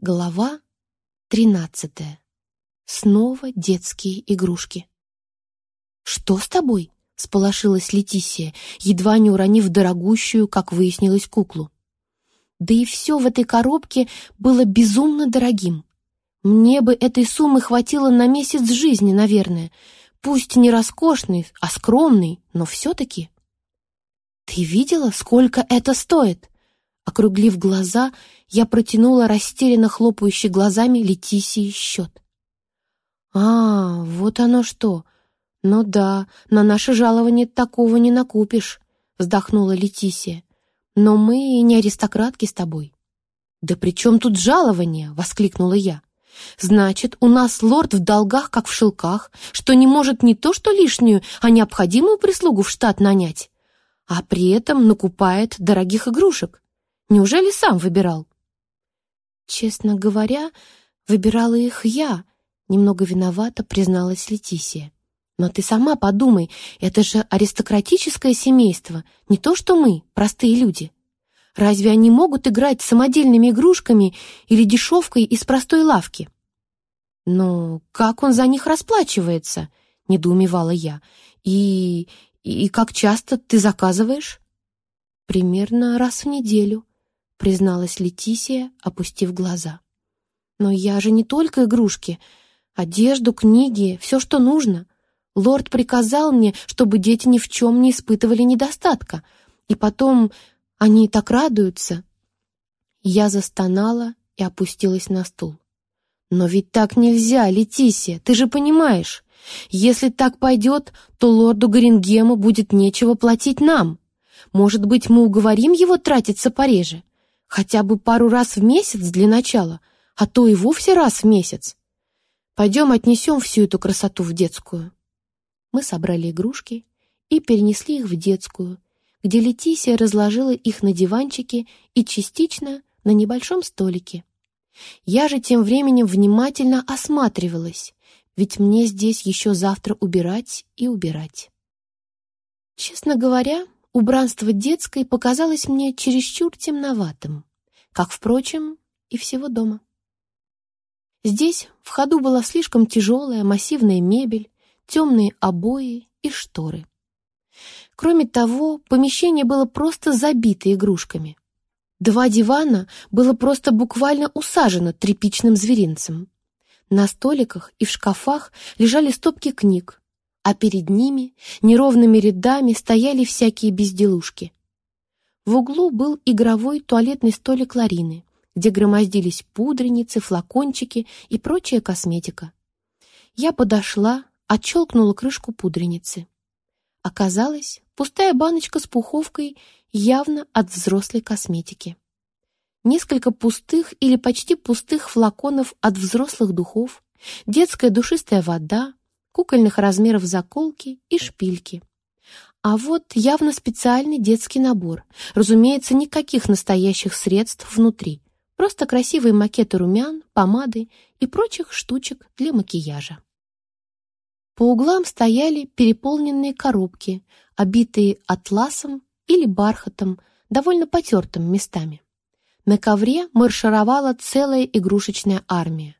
Глава тринадцатая. Снова детские игрушки. «Что с тобой?» — сполошилась Летисия, едва не уронив дорогущую, как выяснилось, куклу. Да и все в этой коробке было безумно дорогим. Мне бы этой суммы хватило на месяц жизни, наверное. Пусть не роскошный, а скромный, но все-таки. «Ты видела, сколько это стоит?» Округлив глаза, я протянула растерянно хлопающий глазами Летисии счет. «А, вот оно что! Ну да, на наше жалование такого не накупишь», — вздохнула Летисия. «Но мы не аристократки с тобой». «Да при чем тут жалование?» — воскликнула я. «Значит, у нас лорд в долгах, как в шелках, что не может не то что лишнюю, а необходимую прислугу в штат нанять, а при этом накупает дорогих игрушек. Неужели сам выбирал?» «Честно говоря, выбирала их я», — немного виновата призналась Летисия. «Но ты сама подумай, это же аристократическое семейство, не то что мы, простые люди. Разве они могут играть самодельными игрушками или дешевкой из простой лавки?» «Ну, как он за них расплачивается?» — недоумевала я. «И... и как часто ты заказываешь?» «Примерно раз в неделю», призналась Летисия, опустив глаза. «Но я же не только игрушки. Одежду, книги, все, что нужно. Лорд приказал мне, чтобы дети ни в чем не испытывали недостатка. И потом они так радуются». Я застонала и опустилась на стул. «Но ведь так нельзя, Летисия, ты же понимаешь. Если так пойдет, то лорду Горингему будет нечего платить нам. Может быть, мы уговорим его тратиться пореже? Хотя бы пару раз в месяц для начала, а то и вовсе раз в месяц. Пойдем отнесем всю эту красоту в детскую. Мы собрали игрушки и перенесли их в детскую, где Летисия разложила их на диванчике и частично на небольшом столике. Я же тем временем внимательно осматривалась, ведь мне здесь еще завтра убирать и убирать. Честно говоря, убранство детской показалось мне чересчур темноватым, как, впрочем, и всего дома. Здесь в ходу была слишком тяжелая массивная мебель, темные обои и шторы. Кроме того, помещение было просто забито игрушками. Два дивана было просто буквально усажено тряпичным зверинцем. На столиках и в шкафах лежали стопки книг, а перед ними неровными рядами стояли всякие безделушки. В углу был игровой туалетный столик Ларины, где громоздились пудреницы, флакончики и прочая косметика. Я подошла, отщелкнула крышку пудреницы. Оказалось, пустая баночка с пуховкой явно от взрослой косметики. Несколько пустых или почти пустых флаконов от взрослых духов, детская душистая вода, кукольных размеров заколки и шпильки. А вот явно специальный детский набор. Разумеется, никаких настоящих средств внутри. Просто красивые макеты румян, помады и прочих штучек для макияжа. По углам стояли переполненные коробки, обитые атласом или бархатом, довольно потертым местами. На ковре маршировала целая игрушечная армия.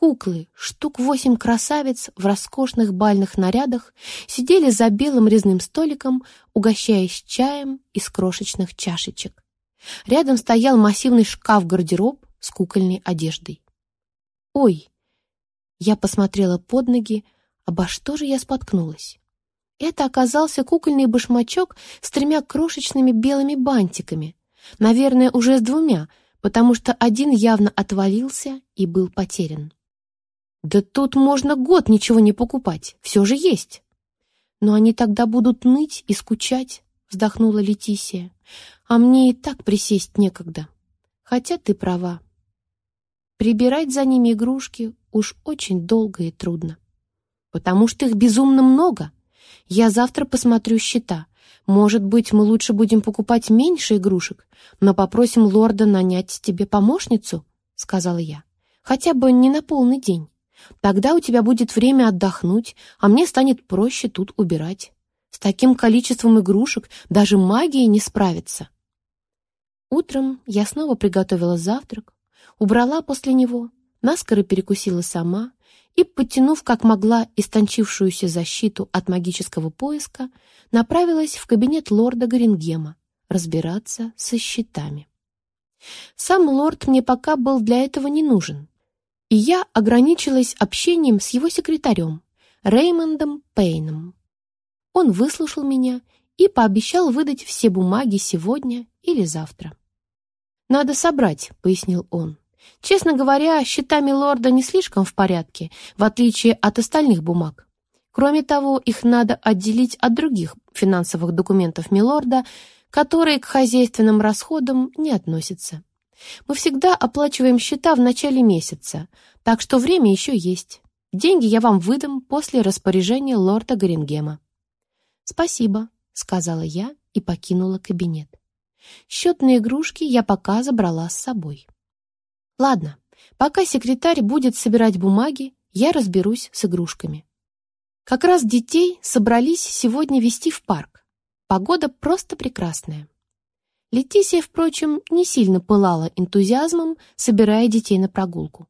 Куклы, штук восемь красавиц в роскошных бальных нарядах, сидели за белым резным столиком, угощаясь чаем из крошечных чашечек. Рядом стоял массивный шкаф-гардероб с кукольной одеждой. «Ой!» Я посмотрела под ноги, обо что же я споткнулась? Это оказался кукольный башмачок с тремя крошечными белыми бантиками, наверное, уже с двумя, потому что один явно отвалился и был потерян. Да тут можно год ничего не покупать, все же есть. Но они тогда будут ныть и скучать, вздохнула Летисия. А мне и так присесть некогда. Хотя ты права. Прибирать за ними игрушки уж очень долго и трудно. Потому что их безумно много. Я завтра посмотрю счета. Может быть, мы лучше будем покупать меньше игрушек, но попросим лорда нанять тебе помощницу, сказала я. Хотя бы не на полный день. Тогда у тебя будет время отдохнуть, а мне станет проще тут убирать. С таким количеством игрушек даже магия не справится. Утром я снова приготовила завтрак, Убрала после него, наскоро перекусила сама и, подтянув как могла истончившуюся защиту от магического поиска, направилась в кабинет лорда Горингема разбираться со счетами. Сам лорд мне пока был для этого не нужен, и я ограничилась общением с его секретарем, Реймондом Пейном. Он выслушал меня и пообещал выдать все бумаги сегодня или завтра. «Надо собрать», — пояснил он. «Честно говоря, счетами лорда не слишком в порядке, в отличие от остальных бумаг. Кроме того, их надо отделить от других финансовых документов милорда, которые к хозяйственным расходам не относятся. Мы всегда оплачиваем счета в начале месяца, так что время еще есть. Деньги я вам выдам после распоряжения лорда Горингема». «Спасибо», — сказала я и покинула кабинет. Счетные игрушки я пока забрала с собой. Ладно, пока секретарь будет собирать бумаги, я разберусь с игрушками. Как раз детей собрались сегодня вести в парк. Погода просто прекрасная. Летисия, впрочем, не сильно пылала энтузиазмом, собирая детей на прогулку.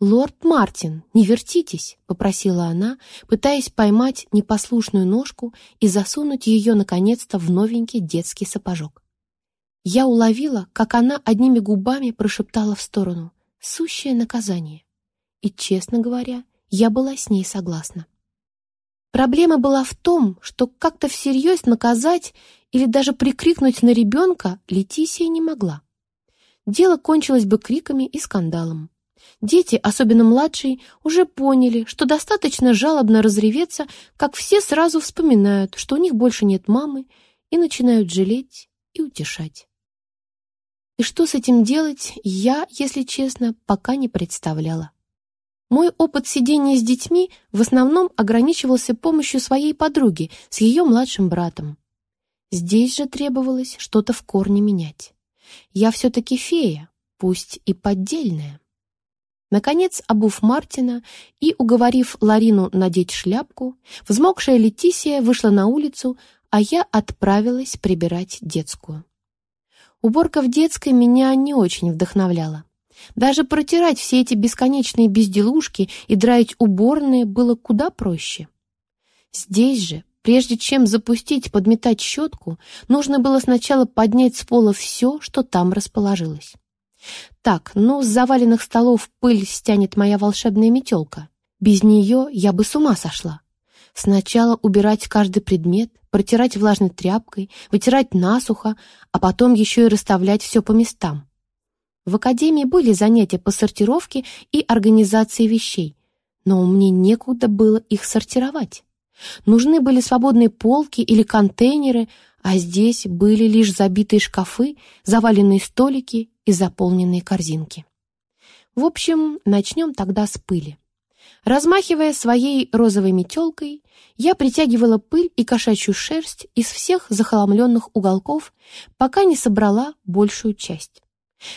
«Лорд Мартин, не вертитесь», — попросила она, пытаясь поймать непослушную ножку и засунуть ее, наконец-то, в новенький детский сапожок. Я уловила, как она одними губами прошептала в сторону «сущее наказание». И, честно говоря, я была с ней согласна. Проблема была в том, что как-то всерьез наказать или даже прикрикнуть на ребенка Летисия не могла. Дело кончилось бы криками и скандалом. Дети, особенно младшие, уже поняли, что достаточно жалобно разреветься, как все сразу вспоминают, что у них больше нет мамы, и начинают жалеть и утешать. И что с этим делать, я, если честно, пока не представляла. Мой опыт сидения с детьми в основном ограничивался помощью своей подруги с ее младшим братом. Здесь же требовалось что-то в корне менять. Я все-таки фея, пусть и поддельная. Наконец, обув Мартина и уговорив Ларину надеть шляпку, взмокшая Летисия вышла на улицу, а я отправилась прибирать детскую. Уборка в детской меня не очень вдохновляла. Даже протирать все эти бесконечные безделушки и драить уборные было куда проще. Здесь же, прежде чем запустить подметать щетку, нужно было сначала поднять с пола все, что там расположилось. Так, ну, с заваленных столов пыль стянет моя волшебная метелка. Без нее я бы с ума сошла. Сначала убирать каждый предмет, протирать влажной тряпкой, вытирать насухо, а потом еще и расставлять все по местам. В академии были занятия по сортировке и организации вещей, но мне некуда было их сортировать. Нужны были свободные полки или контейнеры, а здесь были лишь забитые шкафы, заваленные столики и заполненные корзинки. В общем, начнем тогда с пыли. Размахивая своей розовой метелкой, я притягивала пыль и кошачью шерсть из всех захламленных уголков, пока не собрала большую часть.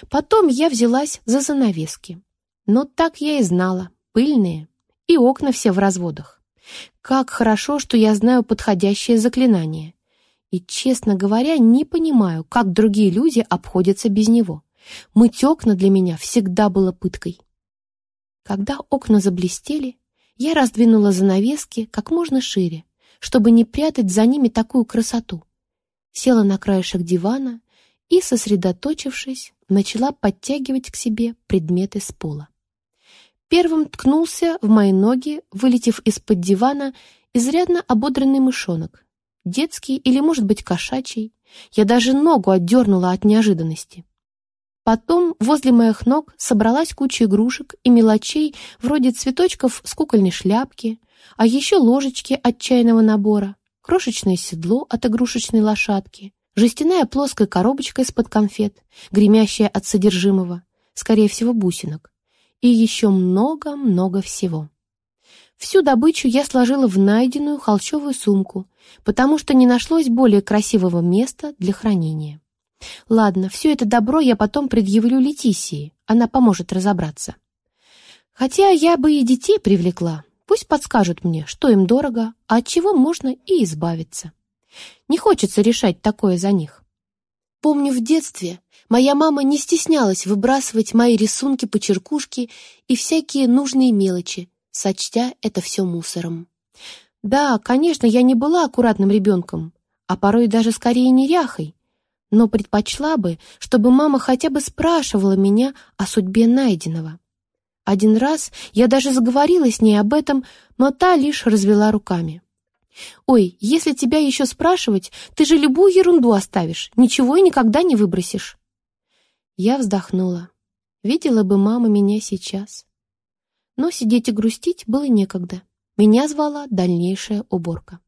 Потом я взялась за занавески. Но так я и знала, пыльные, и окна все в разводах. Как хорошо, что я знаю подходящее заклинание. И, честно говоря, не понимаю, как другие люди обходятся без него. Мыть окна для меня всегда было пыткой. Когда окна заблестели, я раздвинула занавески как можно шире, чтобы не прятать за ними такую красоту. Села на краешек дивана и, сосредоточившись, начала подтягивать к себе предметы с пола. Первым ткнулся в мои ноги, вылетев из-под дивана, изрядно ободранный мышонок. Детский или, может быть, кошачий. Я даже ногу отдернула от неожиданности. Потом возле моих ног собралась куча игрушек и мелочей вроде цветочков с кукольной шляпки, а еще ложечки от чайного набора, крошечное седло от игрушечной лошадки, жестяная плоская коробочка из-под конфет, гремящая от содержимого, скорее всего, бусинок, и еще много-много всего. Всю добычу я сложила в найденную холщовую сумку, потому что не нашлось более красивого места для хранения. Ладно, все это добро я потом предъявлю Летисии, она поможет разобраться. Хотя я бы и детей привлекла, пусть подскажут мне, что им дорого, а от чего можно и избавиться. Не хочется решать такое за них. Помню, в детстве моя мама не стеснялась выбрасывать мои рисунки, почеркушки и всякие нужные мелочи, сочтя это все мусором. Да, конечно, я не была аккуратным ребенком, а порой даже скорее неряхой, но предпочла бы, чтобы мама хотя бы спрашивала меня о судьбе найденного. Один раз я даже заговорила с ней об этом, но та лишь развела руками. «Ой, если тебя еще спрашивать, ты же любую ерунду оставишь, ничего и никогда не выбросишь». Я вздохнула. Видела бы мама меня сейчас. Но сидеть и грустить было некогда. Меня звала дальнейшая уборка.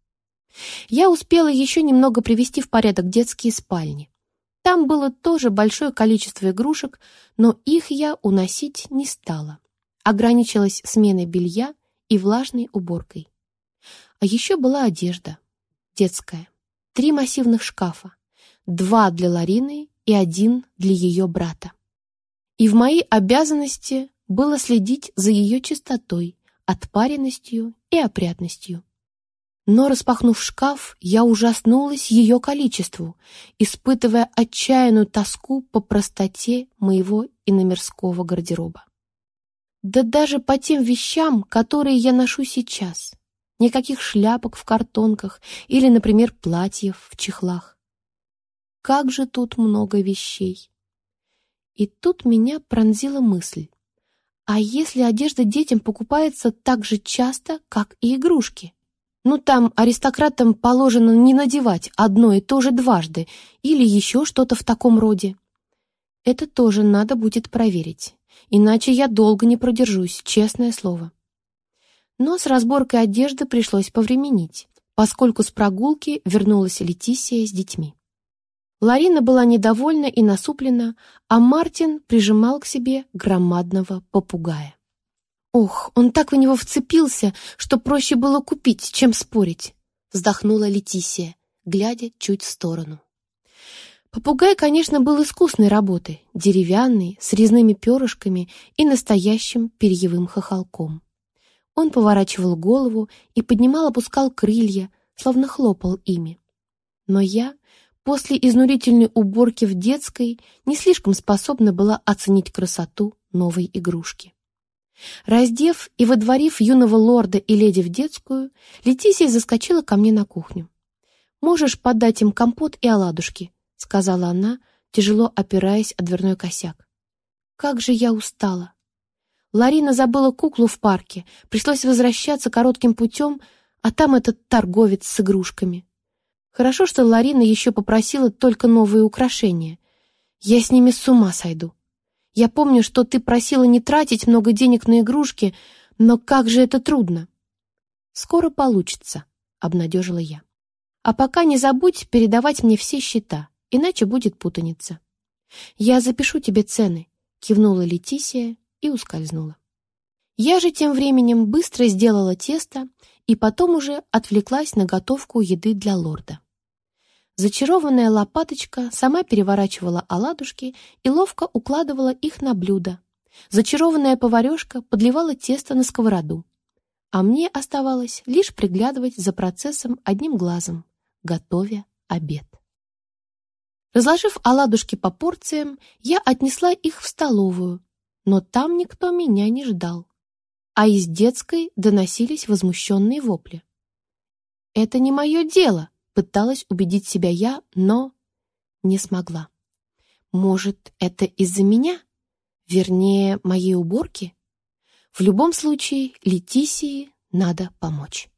Я успела еще немного привести в порядок детские спальни. Там было тоже большое количество игрушек, но их я уносить не стала. Ограничилась сменой белья и влажной уборкой. А еще была одежда. Детская. Три массивных шкафа. Два для Ларины и один для ее брата. И в мои обязанности было следить за ее чистотой, отпаренностью и опрятностью. Но, распахнув шкаф, я ужаснулась ее количеству, испытывая отчаянную тоску по простоте моего иномерского гардероба. Да даже по тем вещам, которые я ношу сейчас. Никаких шляпок в картонках или, например, платьев в чехлах. Как же тут много вещей. И тут меня пронзила мысль. А если одежда детям покупается так же часто, как и игрушки? Ну, там аристократам положено не надевать одно и то же дважды или еще что-то в таком роде. Это тоже надо будет проверить, иначе я долго не продержусь, честное слово. Но с разборкой одежды пришлось повременить, поскольку с прогулки вернулась Летисия с детьми. Ларина была недовольна и насуплена, а Мартин прижимал к себе громадного попугая. «Ох, он так в него вцепился, что проще было купить, чем спорить», вздохнула Летисия, глядя чуть в сторону. Попугай, конечно, был искусной работы, деревянный, с резными перышками и настоящим перьевым хохолком. Он поворачивал голову и поднимал-опускал крылья, словно хлопал ими. Но я, после изнурительной уборки в детской, не слишком способна была оценить красоту новой игрушки. Раздев и водворив юного лорда и леди в детскую, Летисия заскочила ко мне на кухню. «Можешь подать им компот и оладушки», — сказала она, тяжело опираясь о дверной косяк. «Как же я устала! Ларина забыла куклу в парке, пришлось возвращаться коротким путем, а там этот торговец с игрушками. Хорошо, что Ларина еще попросила только новые украшения. Я с ними с ума сойду. Я помню, что ты просила не тратить много денег на игрушки, но как же это трудно. Скоро получится, обнадежила я. А пока не забудь передавать мне все счета, иначе будет путаница. Я запишу тебе цены, кивнула Летисия и ускользнула. Я же тем временем быстро сделала тесто и потом уже отвлеклась на готовку еды для лорда. Зачарованная лопаточка сама переворачивала оладушки и ловко укладывала их на блюдо. Зачарованная поварешка подливала тесто на сковороду. А мне оставалось лишь приглядывать за процессом одним глазом, готовя обед. Разложив оладушки по порциям, я отнесла их в столовую, но там никто меня не ждал. А из детской доносились возмущенные вопли. «Это не мое дело!» — пыталась убедить себя я, но не смогла. «Может, это из-за меня? Вернее, моей уборки? В любом случае, Летисии надо помочь».